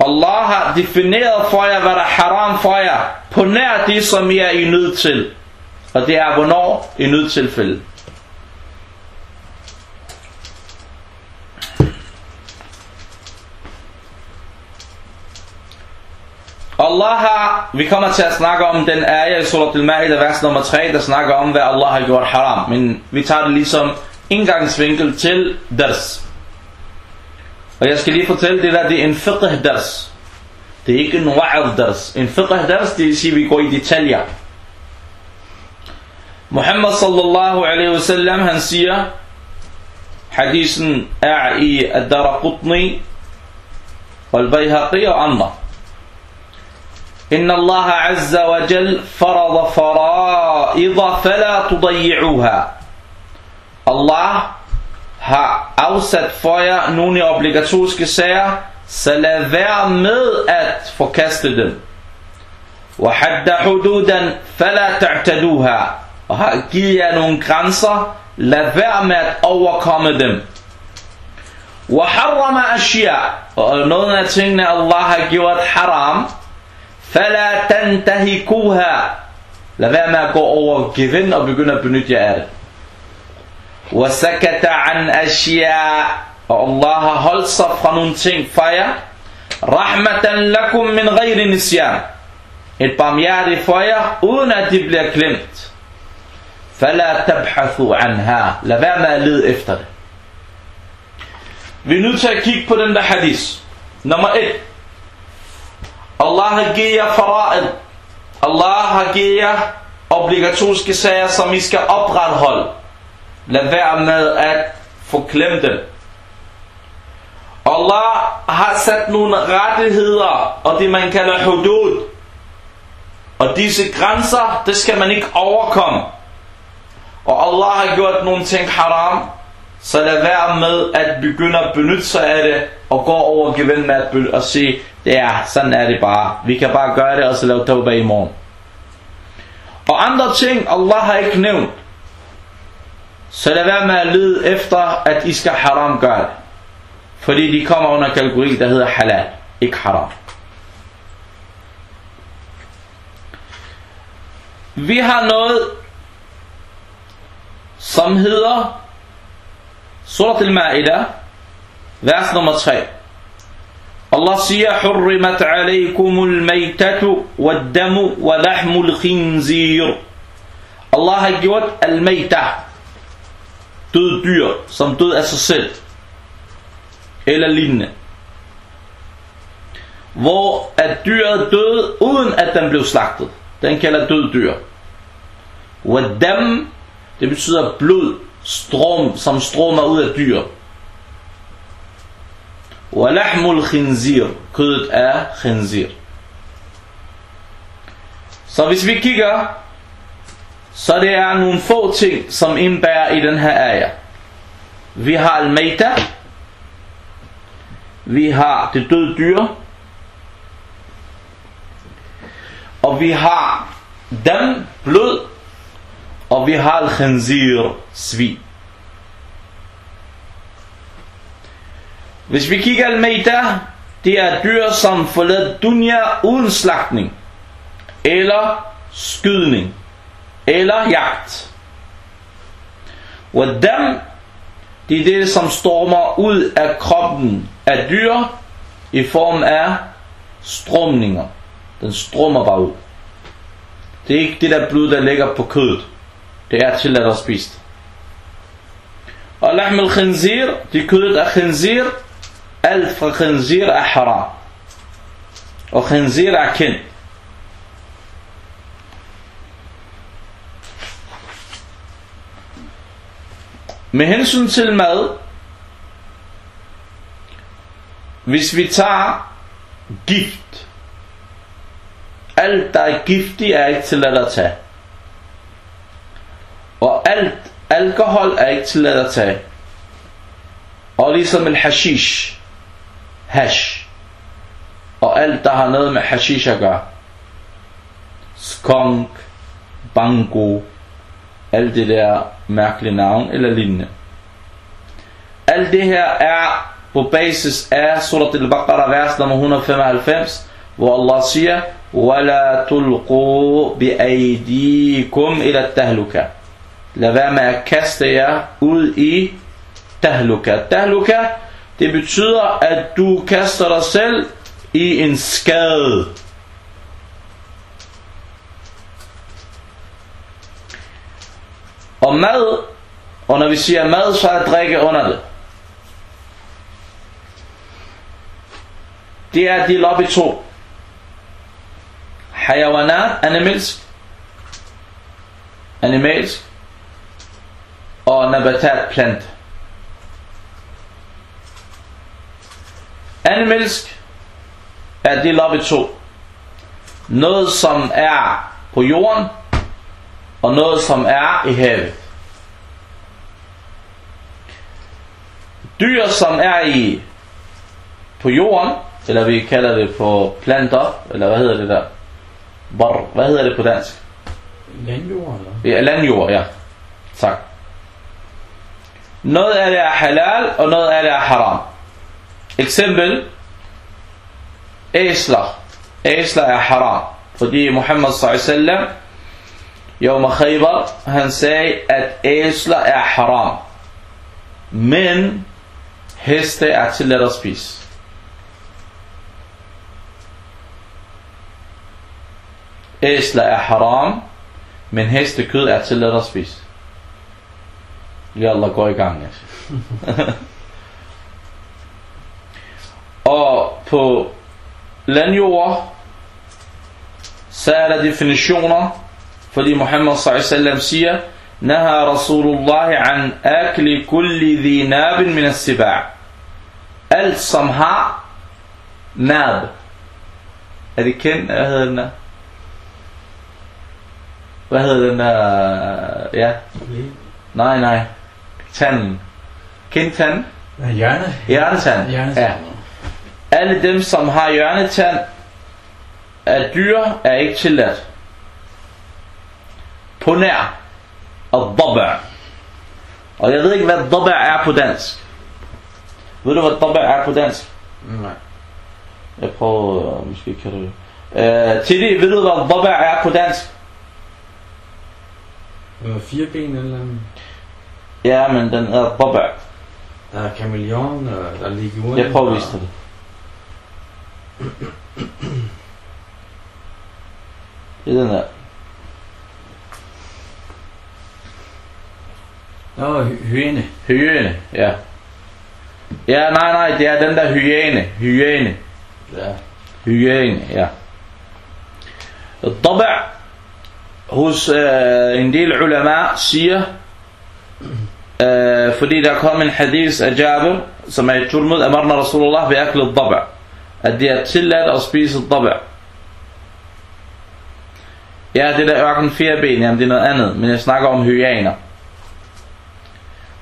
Allah har defineret for jer, hvad der er haram for jer, på nær det, som I er i nød til. Og det er hvornår i nødtilfælde. Allah har, vi kommer til at snakke om den ayah i surat al-Ma'idah, vers nummer 3, der snakker om, hvad Allah har gjort haram. Men vi tager det ligesom indgangsvinkel til ders. Og jeg skal lige fortælle det der, det er en fiqh ders. Det er ikke en wa'ad ders. En fiqh ders, det vil sige, at vi går i detaljer. Muhammad sallallahu alaihi wasallam, han siger, hadisen er i Ad-Daraqutni, Al-Bayhaqi og andre. إن الله عز وجل فرض فرائض فلا تضيعوها. الله ها أوسد فيا نوني أبليغاتوس كسايا سلا ذا مئات فكاستدن وحد حدودا فلا تعتدوها وها جيا نون كرانسا لا ذا أو كامدن وحرم أشياء ونونة الله جيوات حرام فَلَا تَنْتَهِكُوهَا Lad være med at gå over gevind og begynde at benytte jer af det. وَسَكَتَ عَنْ أَشْيَاء og Allah har holdt sig fra nogle ting fra jer. Rahmatan lakum min ghairi nisyan. Et barmhjertigt for jer, uden at de bliver glemt. Fala tabhathu anha. Lad være med at lede efter det. Vi er nødt til at kigge på den der hadith. Nummer 1. Allah har givet jer fara'id. Allah har givet jer obligatoriske sager, som I skal opretholde. Lad være med at forklemme dem. Allah har sat nogle rettigheder, og det man kalder hudud. Og disse grænser, det skal man ikke overkomme. Og Allah har gjort nogle ting haram, så lad være med at begynde at benytte sig af det, og gå over gevind med at, og sige, det er, sådan er det bare. Vi kan bare gøre det, og så lave tawbah i morgen. Og andre ting, Allah har ikke nævnt. Så lad være med at lede efter, at I skal haram gøre det. Fordi de kommer under kategori, der hedder halal, ikke haram. Vi har noget, som hedder Surat al-Ma'idah, vers nummer 3. Allah siger, حرمت عليكم الميتة والدم ولحم الخنزير. Allah har gjort al-mayta, død dyr, som død af sig selv, eller lignende. Hvor at dyret døde, uden at den blev slagtet. Den kalder død dyr. Wadam, det betyder blod, strom, som strømmer ud af dyr. Walahmul khinzir, kødet er khinzir. Så hvis vi kigger, så det er nogle få ting, som indbærer i den her ayah. Vi har al-maita, vi har det døde dyr, og vi har dem, blod, og vi har al-khinzir, svin. Hvis vi kigger al-Maita, det er dyr, som forlader dunya uden slagtning, eller skydning, eller jagt. Og dem, det er det, som stormer ud af kroppen af dyr, i form af strømninger. Den strømmer bare ud. Det er ikke det der blod, der ligger på kødet. Det er tilladt at spise Og lahm al-khinzir, det kødet af khinzir, alt fra khinzir er haram. Og khinzir er kendt. Med hensyn til mad, hvis vi tager gift, alt der er giftigt er ikke tilladt at tage. Og alt alkohol er ikke tilladt at tage. Og ligesom el hashish, hash, og alt der har noget med hashish at gøre. Skunk, bango, alt det der mærkelige navn eller lignende. Alt det her er på basis af surat al-Baqarah vers nummer 195, hvor Allah siger, وَلَا تُلْقُوا بِأَيْدِيكُمْ إِلَى التَّهْلُكَ Lad være med at kaste jer ud i dahluka. Dahluka, det betyder, at du kaster dig selv i en skade. Og mad, og når vi siger mad, så er drikke under det. Det er de op i to. Hayawanat, animalsk, animalsk, og nabatat, plant. Animalsk er delt op i to. Noget som er på jorden, og noget som er i havet. Dyr som er i på jorden, eller vi kalder det på planter, eller hvad hedder det der? Bar, hvad hedder det på dansk? Landjord, eller? Ja, landjord, ja. Tak. Noget af det er halal, og noget af det er haram. Eksempel. Æsler. Æsler er haram. Fordi Muhammad s.a.v. Yawma Khaybar, han sagde, at æsler er haram. Men Heste er tilladt at spise. Æsler er haram, men hestekød er tilladt at spise. Yallah, gå i gang. Altså. og på landjord, så er der definitioner, fordi Muhammad s.a.v. siger, Naha Rasulullah an akli kulli dhi nabin min as-siba' Alt som har nab. Er det kendt? Hvad hedder den der? Hvad hedder den der? Ja. Nej, nej. Tanden. Kendt tanden? Hjørne. Hjørnetand. Hjørnetand. Ja. Alle dem, som har hjørnetand af dyr, er ikke tilladt. På nær. Og dabba. Og jeg ved ikke, hvad dabba er på dansk. Ved du, hvad dabba er på dansk? Nej. Jeg prøver, øh, måske kan du... Øh, Tilly, ved du, hvad dabba er på dansk? Øh, Fire ben eller andet. Ja, men den er dabba. Der er kameleon, og der er leguan. Jeg prøver at vise dig det. Det er den der. Nå, hy- hyæne. Hyæne, ja. Ja, nej, nej, det er den der hyæne. Hyæne. Ja. Hyæne, ja. Dabba hos øh, en del ulama siger, øh, fordi der kom en hadith af Jabir, som er i Turmud, amarna Rasulullah ved akle dabba. At det er tilladt at spise dabba. Ja, det der ørken fire ben, jamen det er noget andet, men jeg snakker om hyæner.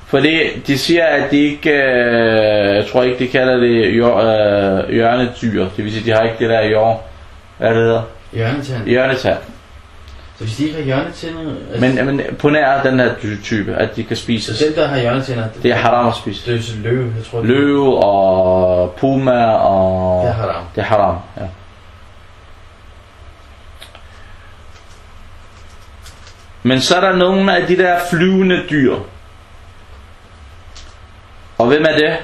Fordi de siger, at de ikke, øh, jeg tror ikke, de kalder det jør, øh, hjørnedyr. Det vil sige, de har ikke det der jord, hvad det hedder? Hjørnetand. Hjørnetand. Så hvis de ikke har hjørnetænder... Men, men på nær den her type, at de kan Så spises. selv der har hjørnetænder... Det er haram at spise. Det er så løve, jeg tror. Løve og puma og... Det er haram. Det er haram, ja. Men så er der nogle af de der flyvende dyr. Og hvem er det?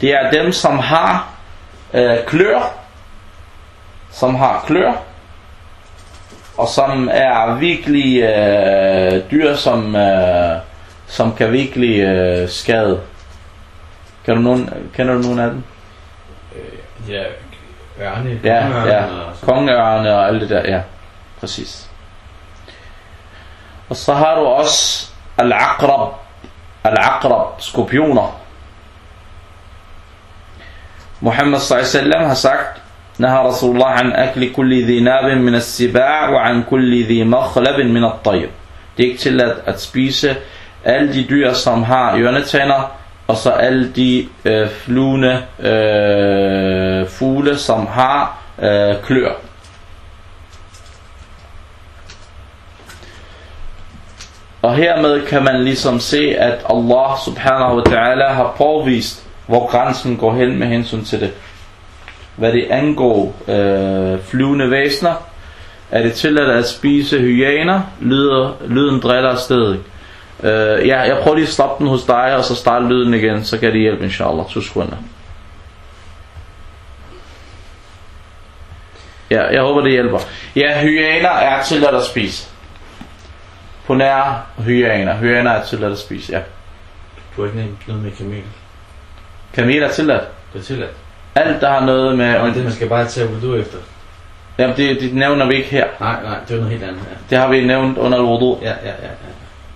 Det er dem, som har øh, klør. Som har klør. Og som er virkelig øh, dyr, som, øh, som kan virkelig øh, skade. Kan du nogen, kender du nogen af dem? Øh, ja, ørne. Ja, kongeørne ja. Kongeørne og alt det der, ja. Præcis. Og så har du også al-aqrab. Al-aqrab, skorpioner. Muhammad s.a.v. har sagt, نهى رسول الله عن أكل كل ذي ناب من السباع وعن كل ذي مخلب من الطير. Det er ikke tilladt at spise alle de dyr, som har hjørnetænder, og så alle de øh, flyvende øh, fugle, som har øh, klør. Og hermed kan man ligesom se, at Allah subhanahu wa ta'ala har påvist, hvor grænsen går hen med hensyn til det. Hvad det angår øh, flyvende væsener, er det tilladt at spise hyæner, lyder, lyden driller afsted. Øh, ja, jeg prøver lige at stoppe den hos dig, og så starte lyden igen, så kan det hjælpe, inshallah. To sekunder. Ja, jeg håber, det hjælper. Ja, hyæner er tilladt at spise. På nær hyæner. Hyæner er tilladt at spise, ja. Du har ikke nævnt noget med kamel. Kamel er tilladt. Det er tilladt. Alt, der har noget med... Ja, men det man skal bare tage wudu efter. Jamen, det, det nævner vi ikke her. Nej, nej, det er noget helt andet. Ja, Det har vi nævnt under wudu. ja, ja. ja, ja.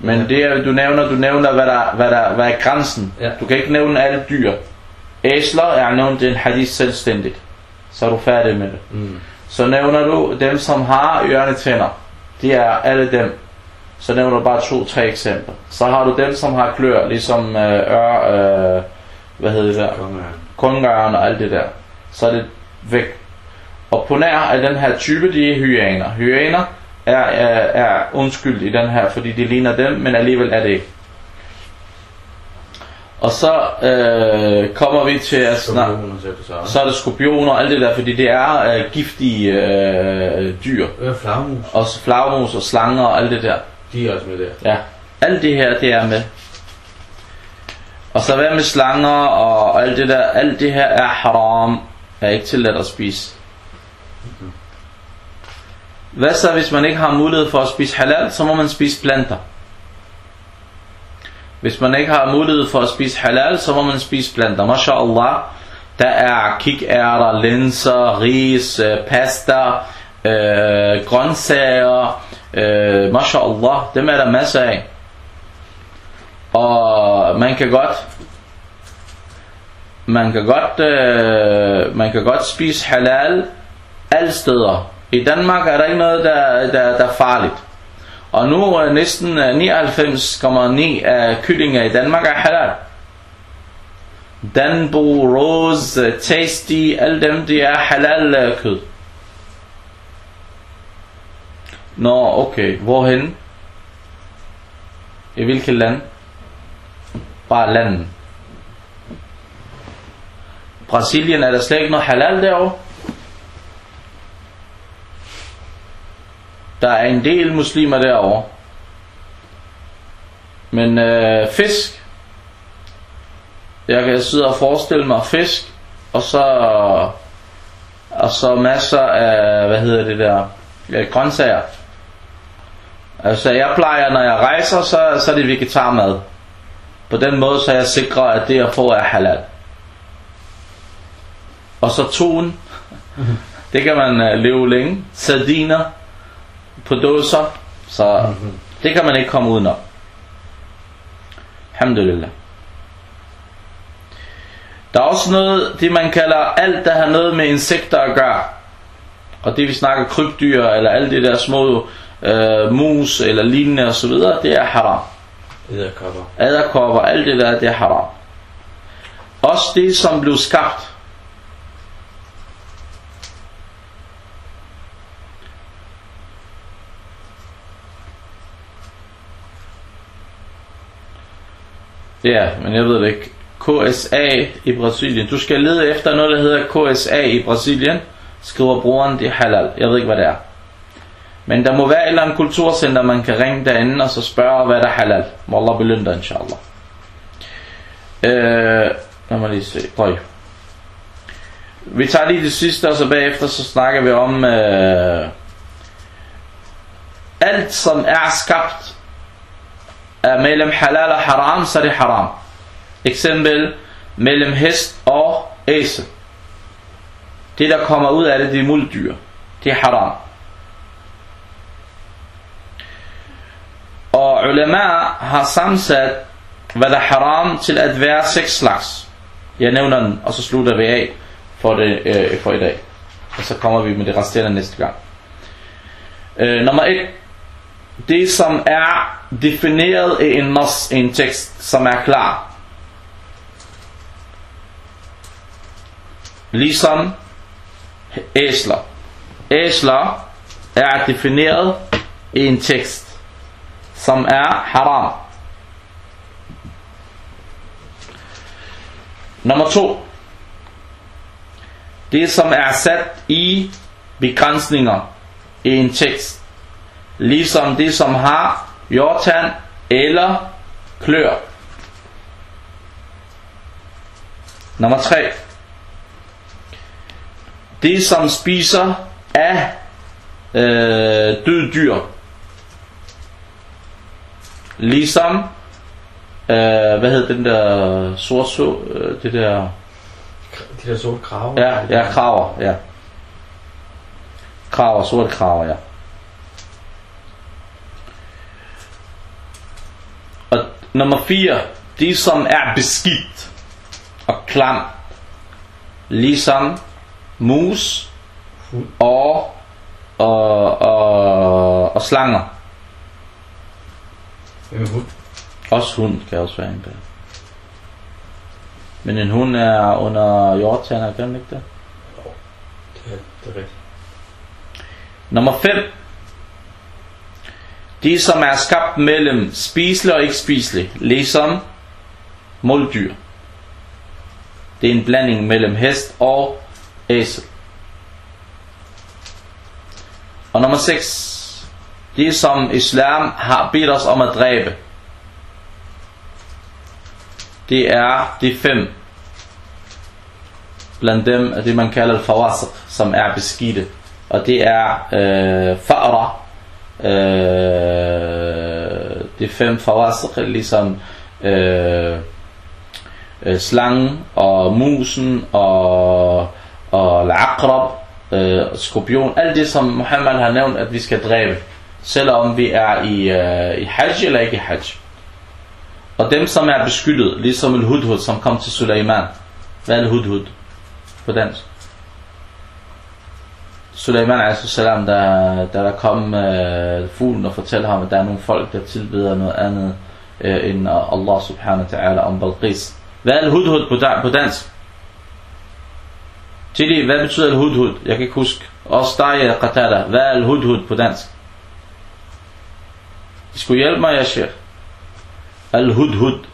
Men det er, du nævner, du nævner, hvad der, hvad der hvad er grænsen. Ja. Du kan ikke nævne alle dyr. Æsler er nævnt i en hadith selvstændigt. Så er du færdig med det. Mm. Så nævner du dem, som har ørnetænder. Det er alle dem. Så nævner du bare to-tre eksempler. Så har du dem, som har klør, ligesom øh, ør, øh, hvad hedder det der? Kongeørn. Kongøren og alt det der, så er det væk. Og på nær af den her type, de er hyæner. Hyæner er, er, er undskyld i den her, fordi de ligner dem, men alligevel er det ikke. Og så øh, kommer vi til at snakke, så. er det skorpioner og alt det der, fordi det er øh, giftige øh, dyr. Øh, flagmus. Også flagmus og slanger og alt det der. De er også med der. Ja, alt det her, det er med. Og så hvad med slanger og alt det der, alt det her er haram, er ikke tilladt at spise. Hvad så hvis man ikke har mulighed for at spise halal, så må man spise planter. Hvis man ikke har mulighed for at spise halal, så må man spise planter. MashaAllah, der er kikærter, linser, ris, øh, pasta, øh, grøntsager, øh, MashaAllah, dem er der masser af. Og man kan godt man kan godt øh, man kan godt spise halal alle steder. I Danmark er der ikke noget der der, der er farligt. Og nu er næsten øh, 99,9 af kyllinger i Danmark er halal. Danbo, Rose, øh, Tasty, alle dem de er halal kød. Nå, okay. Hvorhen? I hvilket land? Bare landet. Brasilien er der slet ikke noget halal derovre. Der er en del muslimer derovre. Men øh, fisk. Jeg kan sidde og forestille mig fisk. Og så og så masser af, hvad hedder det der, ja, grøntsager. Altså jeg plejer, når jeg rejser, så, så er det vegetarmad. På den måde, så jeg sikrer, at det jeg får er halal. Og så tun. Det kan man uh, leve længe. Sardiner på dåser. Så det kan man ikke komme udenom. Alhamdulillah. Der er også noget, det man kalder alt, der har noget med insekter at gøre. Og det vi snakker krybdyr, eller alle de der små øh, mus, eller lignende osv., det er haram. Æderkopper. Æderkopper, alt det der, det er haram. Også det, som blev skabt. Ja, men jeg ved det ikke. KSA i Brasilien. Du skal lede efter noget, der hedder KSA i Brasilien. Skriver brugeren, det er halal. Jeg ved ikke, hvad det er. Men der må være et eller andet kulturcenter, man kan ringe derinde og så spørge, hvad der er halal. Må Allah belønne dig, inshallah. Øh, lad mig lige se. Prøv. Vi tager lige det sidste, og så bagefter så snakker vi om øh, alt, som er skabt er mellem halal og haram, så er det haram. Eksempel mellem hest og æse. Det der kommer ud af det, det er muldyr. Det er haram. Og ulema har sammensat, hvad der er haram til at være seks slags. Jeg nævner den, og så slutter vi af for, det, øh, for i dag. Og så kommer vi med det resterende næste gang. Øh, nummer et. Det som er defineret i en nas, en tekst, som er klar. Ligesom æsler. Æsler er defineret i en tekst, som er haram. Nummer to. Det som er sat i begrænsninger i en tekst. Ligesom det som har jordtand eller klør. Nummer 3. Det som spiser af øh, døde dyr. Ligesom øh, hvad hedder den der sort så, øh, det der De der sorte kraver. Ja, ja, kraver, ja. Kraver, sorte kraver, ja. Og nummer 4, de som er beskidt og klam, ligesom mus og, og, og, og slanger. Hvem er hund? Også hund kan også være en der. Men en hund er under jordtander, kan den ikke det? Det er, det er rigtigt. Nummer 5. De som er skabt mellem spiselig og ikke spiselig, ligesom måldyr. Det er en blanding mellem hest og æsel. Og nummer 6. De som islam har bedt os om at dræbe. det er de fem. Blandt dem er det, man kalder al-fawasiq, som er beskidte. Og det er øh, fa'ra, øh, de fem fawasiq, ligesom øh, øh, slangen og musen og, og al-aqrab, øh, skorpion, alt det som Muhammad har nævnt, at vi skal dræbe, selvom vi er i, øh, i hajj eller ikke i hajj. Og dem som er beskyttet, ligesom al-hudhud, som kom til Suleiman. Hvad er en hudhud på dansk? Suleiman a.s. Da, da der kom øh, fuglen og fortalte ham, at der er nogle folk, der tilbeder noget andet øh, end Allah subhanahu wa ta'ala om Balqis. Hvad er al-hudhud på, på dansk? Tilly, hvad betyder al-hudhud? Jeg kan ikke huske. Også dig, Qatada. Hvad er al-hudhud på dansk? I skulle hjælpe mig, jeg siger. Al-hudhud.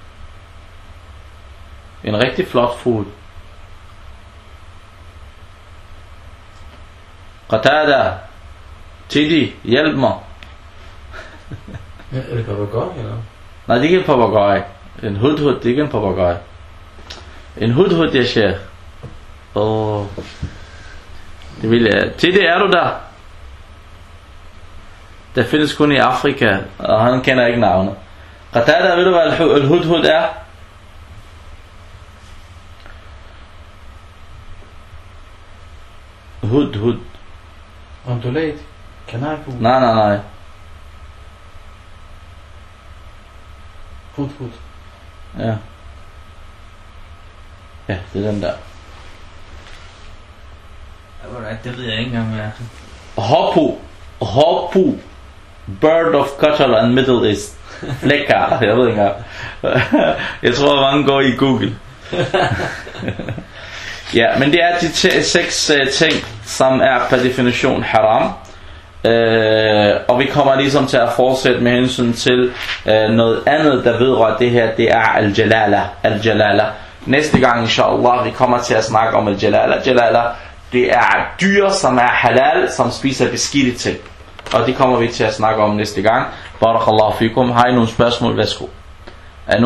En rigtig flot fugl. Qatada. Tilly, hjælp mig. Er det papagøj, eller? Nej, det er ikke en papagøj. En hudhud, det er ikke en papagøj. En hudhud, jeg siger. Åh. Oh. Det vil jeg. Til det er du der. Der findes kun i Afrika, og han kender ikke navnet. Qatada, ved du hvad al-hudhud er? Hudhud. Ondulat. Kanarfugl. Nej, nej, nej. Hud, hud. Ja. Ja, det er den der. Det ved jeg ikke engang, hvad er. Hoppu. Hoppu. Bird of Qatar and Middle East. Flækker. Jeg ved ikke engang. Jeg tror, mange går i Google. ja, men det er de t- seks uh, ting, som er per definition haram. Uh, og vi kommer ligesom til at fortsætte med hensyn til uh, noget andet, der vedrører det her, det er al-jalala. Al-jalala. Næste gang, inshallah, vi kommer til at snakke om al-jalala. Jalala, det er dyr, som er halal, som spiser beskidte ting. Og det kommer vi til at snakke om næste gang. Barakallahu fikum. Har I nogle spørgsmål? Værsgo.